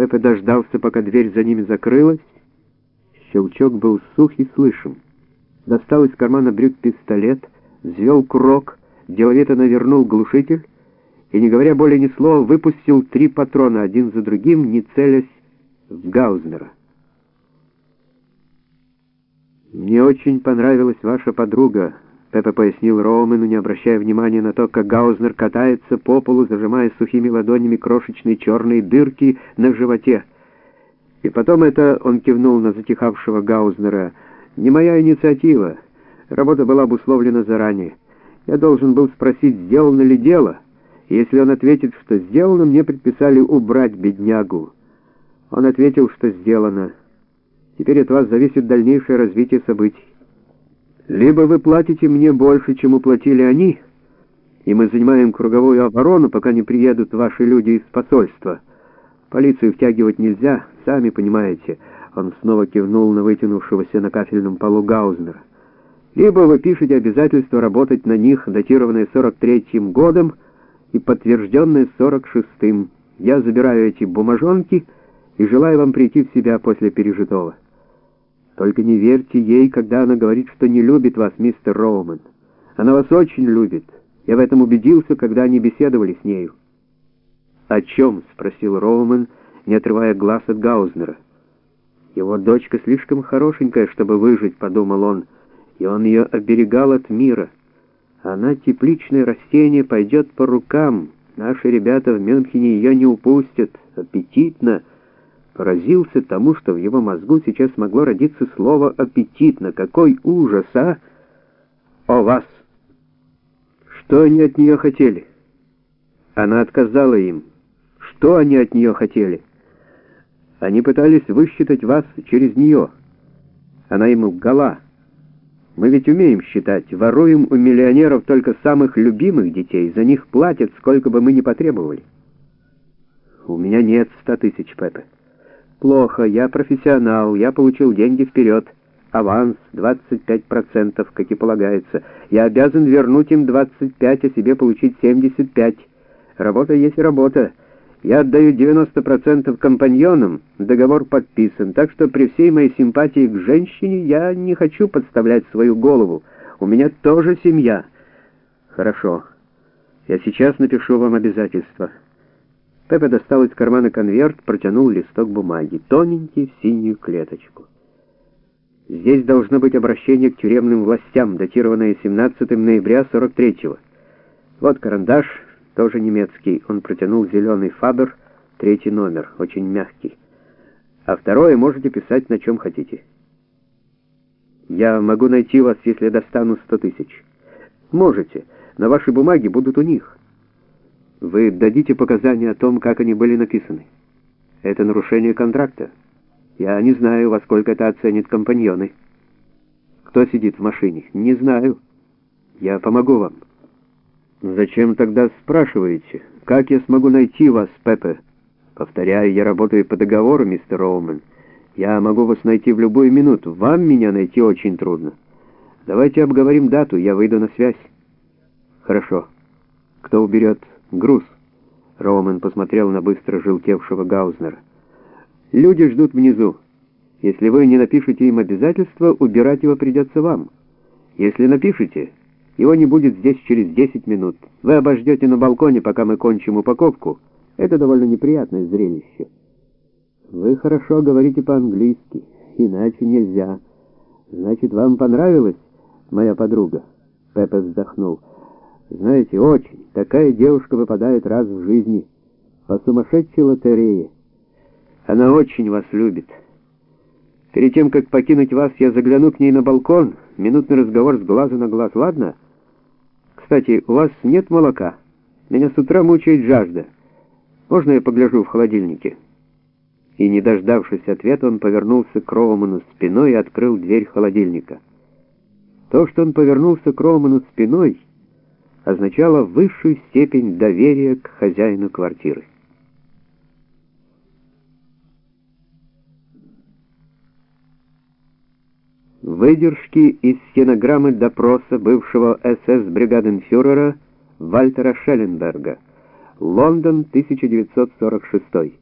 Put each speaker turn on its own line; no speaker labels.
Пепе дождался, пока дверь за ними закрылась. Щелчок был сух и слышим. Достал из кармана брюк пистолет, взвел курок, деловито навернул глушитель и, не говоря более ни слова, выпустил три патрона один за другим, не целясь в Гаузнера. «Мне очень понравилась ваша подруга», — Пеппа пояснил Роумену, не обращая внимания на то, как Гаузнер катается по полу, зажимая сухими ладонями крошечные черные дырки на животе. И потом это, он кивнул на затихавшего Гаузнера, не моя инициатива. Работа была обусловлена заранее. Я должен был спросить, сделано ли дело. Если он ответит, что сделано, мне предписали убрать беднягу. Он ответил, что сделано. Теперь от вас зависит дальнейшее развитие событий. Либо вы платите мне больше, чем уплатили они, и мы занимаем круговую оборону, пока не приедут ваши люди из посольства. Полицию втягивать нельзя, сами понимаете. Он снова кивнул на вытянувшегося на кафельном полу Гаузнера. Либо вы пишете обязательство работать на них, датированное 43-м годом и подтвержденное 46-м. Я забираю эти бумажонки и желаю вам прийти в себя после пережитого. Только не верьте ей, когда она говорит, что не любит вас, мистер Роуман. Она вас очень любит. Я в этом убедился, когда они беседовали с нею. «О чем?» — спросил Роуман, не отрывая глаз от Гаузнера. «Его дочка слишком хорошенькая, чтобы выжить», — подумал он, и он ее оберегал от мира. Она тепличное растение, пойдет по рукам. Наши ребята в Мюнхене ее не упустят. Аппетитно поразился тому, что в его мозгу сейчас могло родиться слово «аппетитно». Какой ужас, а? О вас! Что они от нее хотели? Она отказала им. Что они от нее хотели? Они пытались высчитать вас через нее. Она им лгала. Мы ведь умеем считать, воруем у миллионеров только самых любимых детей, за них платят, сколько бы мы ни потребовали. У меня нет ста тысяч, Пепе. Плохо, я профессионал, я получил деньги вперед. Аванс 25%, как и полагается. Я обязан вернуть им 25, а себе получить 75. Работа есть работа. Я отдаю 90% компаньонам, договор подписан, так что при всей моей симпатии к женщине я не хочу подставлять свою голову. У меня тоже семья. Хорошо. Я сейчас напишу вам обязательства. Пепе достал из кармана конверт, протянул листок бумаги, тоненький, в синюю клеточку. Здесь должно быть обращение к тюремным властям, датированное 17 ноября 43-го. Вот карандаш, тоже немецкий. Он протянул зеленый фабер, третий номер, очень мягкий. А второе можете писать на чем хотите. Я могу найти вас, если достану 100 тысяч. Можете, но ваши бумаги будут у них. Вы дадите показания о том, как они были написаны. Это нарушение контракта. Я не знаю, во сколько это оценят компаньоны. Кто сидит в машине? Не знаю. Я помогу вам. Зачем тогда спрашиваете? Как я смогу найти вас, Пепе? Повторяю, я работаю по договору, мистер Роуман. Я могу вас найти в любую минуту. Вам меня найти очень трудно. Давайте обговорим дату, я выйду на связь. Хорошо. Кто уберет груз? Роуман посмотрел на быстро желтевшего Гаузнера. Люди ждут внизу. Если вы не напишете им обязательства, убирать его придется вам. Если напишете, его не будет здесь через 10 минут. Вы обождете на балконе, пока мы кончим упаковку. Это довольно неприятное зрелище. Вы хорошо говорите по-английски, иначе нельзя. Значит, вам понравилась моя подруга? Пеппа вздохнул. Знаете, очень. Такая девушка выпадает раз в жизни. По сумасшедшей лотерее. Она очень вас любит. Перед тем, как покинуть вас, я загляну к ней на балкон. Минутный разговор с глазу на глаз, ладно? Кстати, у вас нет молока? Меня с утра мучает жажда. Можно я погляжу в холодильнике?» И, не дождавшись ответа, он повернулся к Роуману спиной и открыл дверь холодильника. То, что он повернулся к Роуману спиной, означало высшую степень доверия к хозяину квартиры. Выдержки из стенограммы допроса бывшего СС-бригаденфюрера Вальтера Шелленберга. Лондон, 1946